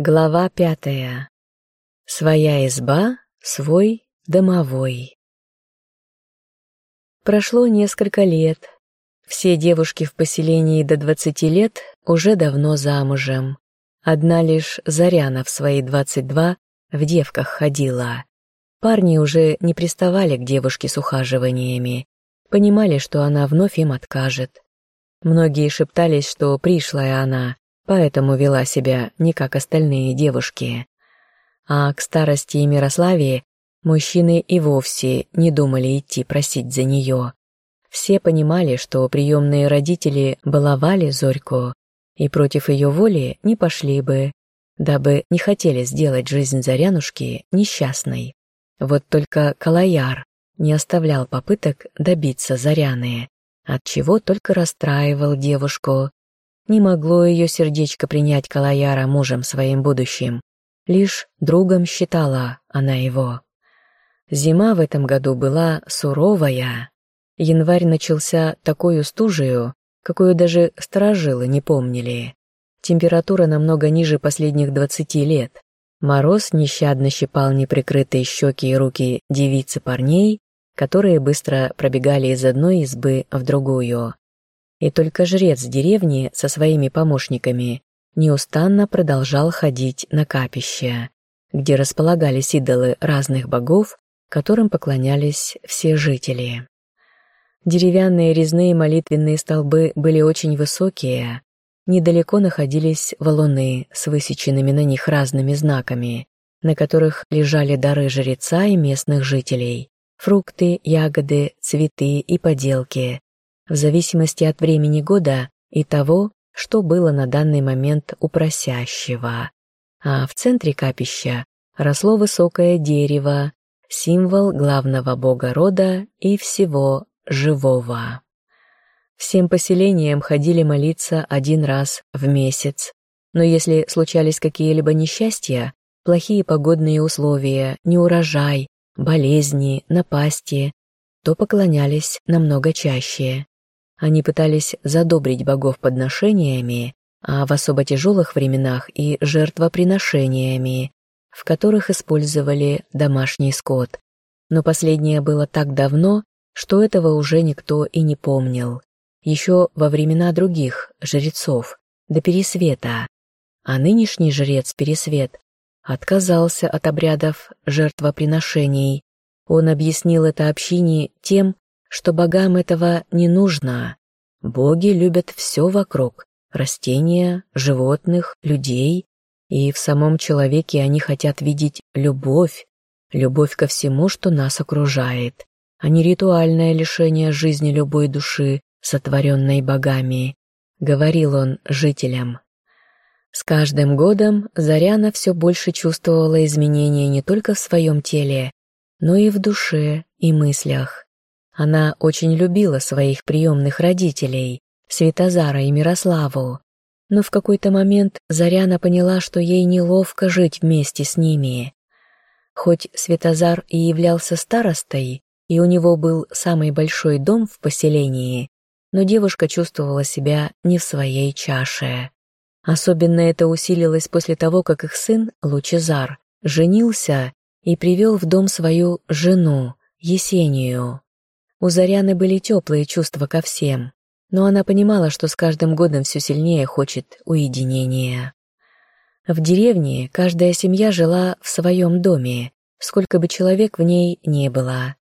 Глава пятая. Своя изба, свой домовой. Прошло несколько лет. Все девушки в поселении до двадцати лет уже давно замужем. Одна лишь Заряна в свои двадцать два в девках ходила. Парни уже не приставали к девушке с ухаживаниями, понимали, что она вновь им откажет. Многие шептались, что пришлая она, поэтому вела себя не как остальные девушки. А к старости и Мирославии мужчины и вовсе не думали идти просить за нее. Все понимали, что приемные родители баловали Зорьку и против ее воли не пошли бы, дабы не хотели сделать жизнь Зарянушки несчастной. Вот только Калаяр не оставлял попыток добиться Заряны, от чего только расстраивал девушку. Не могло ее сердечко принять Калаяра мужем своим будущим. Лишь другом считала она его. Зима в этом году была суровая. Январь начался такой стужею, какую даже сторожилы не помнили. Температура намного ниже последних двадцати лет. Мороз нещадно щипал неприкрытые щеки и руки девицы парней, которые быстро пробегали из одной избы в другую. И только жрец деревни со своими помощниками неустанно продолжал ходить на капище, где располагались идолы разных богов, которым поклонялись все жители. Деревянные резные молитвенные столбы были очень высокие, недалеко находились валуны с высеченными на них разными знаками, на которых лежали дары жреца и местных жителей, фрукты, ягоды, цветы и поделки, в зависимости от времени года и того, что было на данный момент у просящего. А в центре капища росло высокое дерево, символ главного бога рода и всего живого. Всем поселениям ходили молиться один раз в месяц, но если случались какие-либо несчастья, плохие погодные условия, неурожай, болезни, напасти, то поклонялись намного чаще. Они пытались задобрить богов подношениями, а в особо тяжелых временах и жертвоприношениями, в которых использовали домашний скот. Но последнее было так давно, что этого уже никто и не помнил. Еще во времена других жрецов, до Пересвета. А нынешний жрец Пересвет отказался от обрядов жертвоприношений. Он объяснил это общине тем, что богам этого не нужно. Боги любят все вокруг – растения, животных, людей, и в самом человеке они хотят видеть любовь, любовь ко всему, что нас окружает, а не ритуальное лишение жизни любой души, сотворенной богами, говорил он жителям. С каждым годом Заряна все больше чувствовала изменения не только в своем теле, но и в душе и мыслях. Она очень любила своих приемных родителей, Светозара и Мирославу, но в какой-то момент Заряна поняла, что ей неловко жить вместе с ними. Хоть Светозар и являлся старостой, и у него был самый большой дом в поселении, но девушка чувствовала себя не в своей чаше. Особенно это усилилось после того, как их сын, Лучезар, женился и привел в дом свою жену, Есению. У Заряны были теплые чувства ко всем, но она понимала, что с каждым годом все сильнее хочет уединения. В деревне каждая семья жила в своем доме, сколько бы человек в ней не было.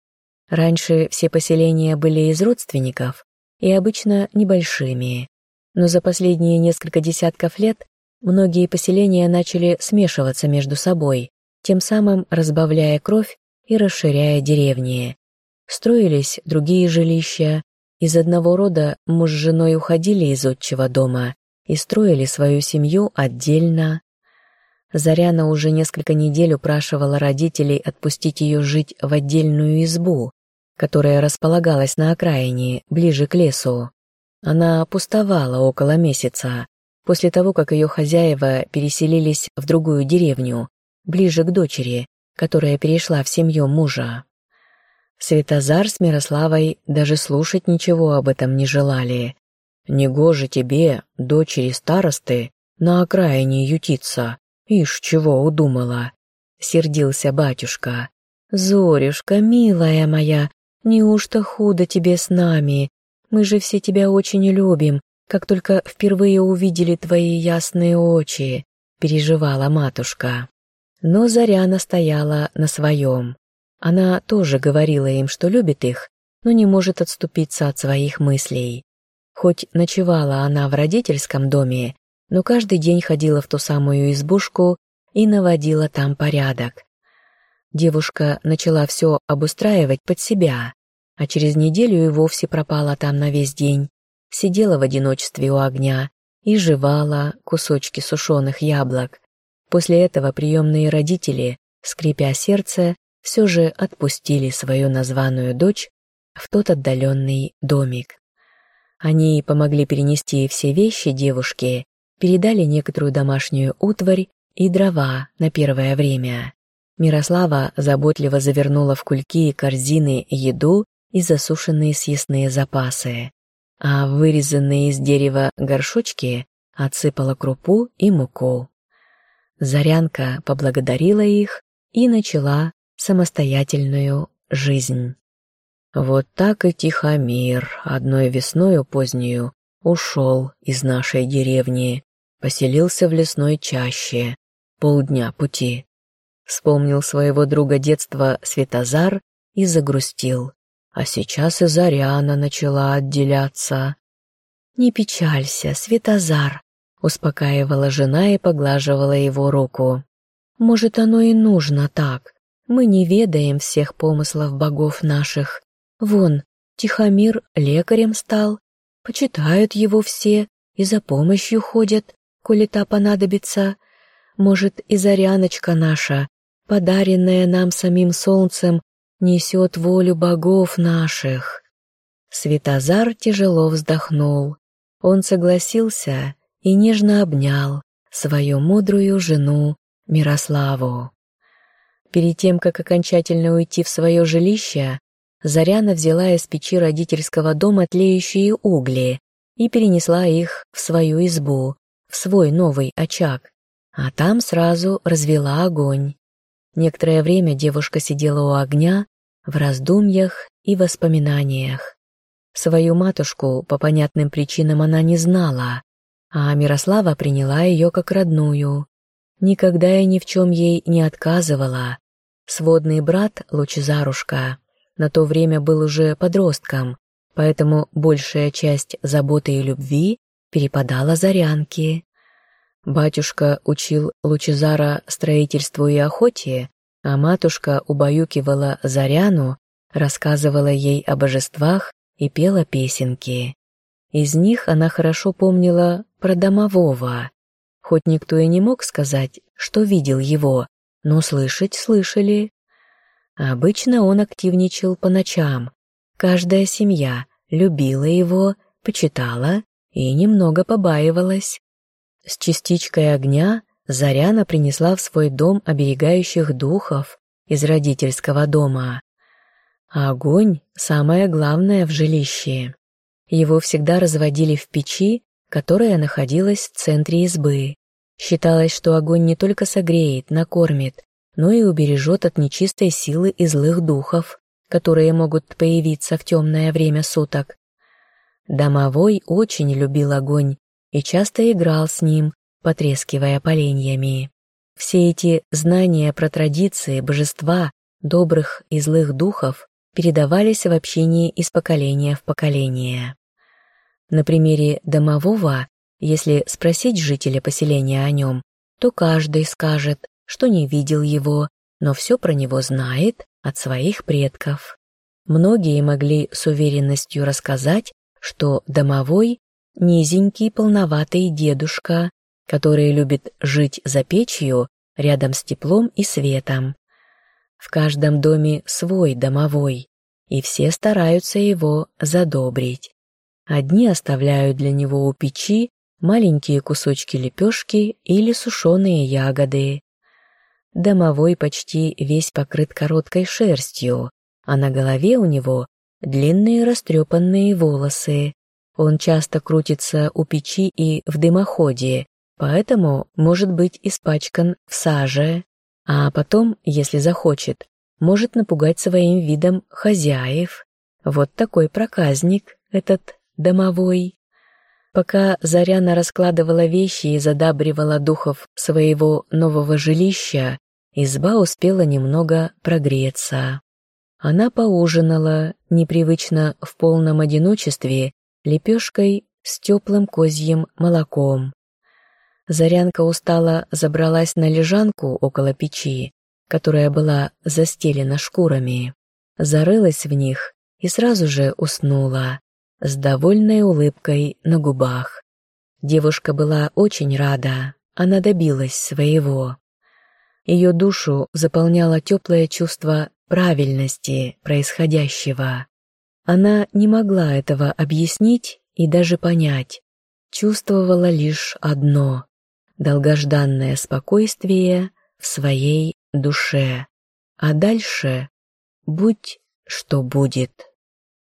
Раньше все поселения были из родственников и обычно небольшими, но за последние несколько десятков лет многие поселения начали смешиваться между собой, тем самым разбавляя кровь и расширяя деревни. Строились другие жилища. Из одного рода муж с женой уходили из отчего дома и строили свою семью отдельно. Заряна уже несколько недель упрашивала родителей отпустить ее жить в отдельную избу, которая располагалась на окраине, ближе к лесу. Она пустовала около месяца, после того, как ее хозяева переселились в другую деревню, ближе к дочери, которая перешла в семью мужа. Светозар с Мирославой даже слушать ничего об этом не желали. «Негоже тебе, дочери старосты, на окраине ютиться, «Ишь, чего удумала?» — сердился батюшка. «Зорюшка, милая моя, неужто худо тебе с нами? Мы же все тебя очень любим, как только впервые увидели твои ясные очи», — переживала матушка. Но Заряна стояла на своем. Она тоже говорила им, что любит их, но не может отступиться от своих мыслей. Хоть ночевала она в родительском доме, но каждый день ходила в ту самую избушку и наводила там порядок. Девушка начала все обустраивать под себя, а через неделю и вовсе пропала там на весь день, сидела в одиночестве у огня и жевала кусочки сушеных яблок. После этого приемные родители, скрипя сердце, все же отпустили свою названную дочь в тот отдаленный домик. Они помогли перенести все вещи девушке, передали некоторую домашнюю утварь и дрова на первое время. Мирослава заботливо завернула в кульки и корзины еду и засушенные съестные запасы, а вырезанные из дерева горшочки отсыпала крупу и муку. Зарянка поблагодарила их и начала самостоятельную жизнь. Вот так и Тихомир одной весною позднюю ушел из нашей деревни, поселился в лесной чаще, полдня пути. Вспомнил своего друга детства Светозар и загрустил. А сейчас и Заряна начала отделяться. «Не печалься, Светозар», — успокаивала жена и поглаживала его руку. «Может, оно и нужно так. Мы не ведаем всех помыслов богов наших, Вон, Тихомир лекарем стал, почитают его все и за помощью ходят, коли та понадобится. Может, и Заряночка наша, подаренная нам самим солнцем, несет волю богов наших. Светозар тяжело вздохнул. Он согласился и нежно обнял свою мудрую жену Мирославу. Перед тем, как окончательно уйти в свое жилище, Заряна взяла из печи родительского дома тлеющие угли и перенесла их в свою избу, в свой новый очаг, а там сразу развела огонь. Некоторое время девушка сидела у огня в раздумьях и воспоминаниях. Свою матушку по понятным причинам она не знала, а Мирослава приняла ее как родную. Никогда и ни в чем ей не отказывала. Сводный брат Лучезарушка на то время был уже подростком, поэтому большая часть заботы и любви перепадала Зарянке. Батюшка учил Лучезара строительству и охоте, а матушка убаюкивала Заряну, рассказывала ей о божествах и пела песенки. Из них она хорошо помнила про домового. Хоть никто и не мог сказать, что видел его, но слышать слышали. Обычно он активничал по ночам. Каждая семья любила его, почитала и немного побаивалась. С частичкой огня Заряна принесла в свой дом оберегающих духов из родительского дома. Огонь – самое главное в жилище. Его всегда разводили в печи, которая находилась в центре избы. Считалось, что огонь не только согреет, накормит, но и убережет от нечистой силы и злых духов, которые могут появиться в темное время суток. Домовой очень любил огонь и часто играл с ним, потрескивая поленьями. Все эти знания про традиции, божества, добрых и злых духов передавались в общении из поколения в поколение. На примере домового, если спросить жителя поселения о нем, то каждый скажет, что не видел его, но все про него знает от своих предков. Многие могли с уверенностью рассказать, что домовой – низенький полноватый дедушка, который любит жить за печью рядом с теплом и светом. В каждом доме свой домовой, и все стараются его задобрить. Одни оставляют для него у печи маленькие кусочки лепешки или сушеные ягоды. Домовой почти весь покрыт короткой шерстью, а на голове у него длинные растрепанные волосы. Он часто крутится у печи и в дымоходе, поэтому может быть испачкан в саже, а потом, если захочет, может напугать своим видом хозяев. Вот такой проказник этот домовой. Пока Заряна раскладывала вещи и задабривала духов своего нового жилища, изба успела немного прогреться. Она поужинала, непривычно в полном одиночестве, лепешкой с теплым козьим молоком. Зарянка устала забралась на лежанку около печи, которая была застелена шкурами, зарылась в них и сразу же уснула, с довольной улыбкой на губах. Девушка была очень рада, она добилась своего. Ее душу заполняло теплое чувство правильности происходящего. Она не могла этого объяснить и даже понять, чувствовала лишь одно — долгожданное спокойствие в своей душе. А дальше будь что будет.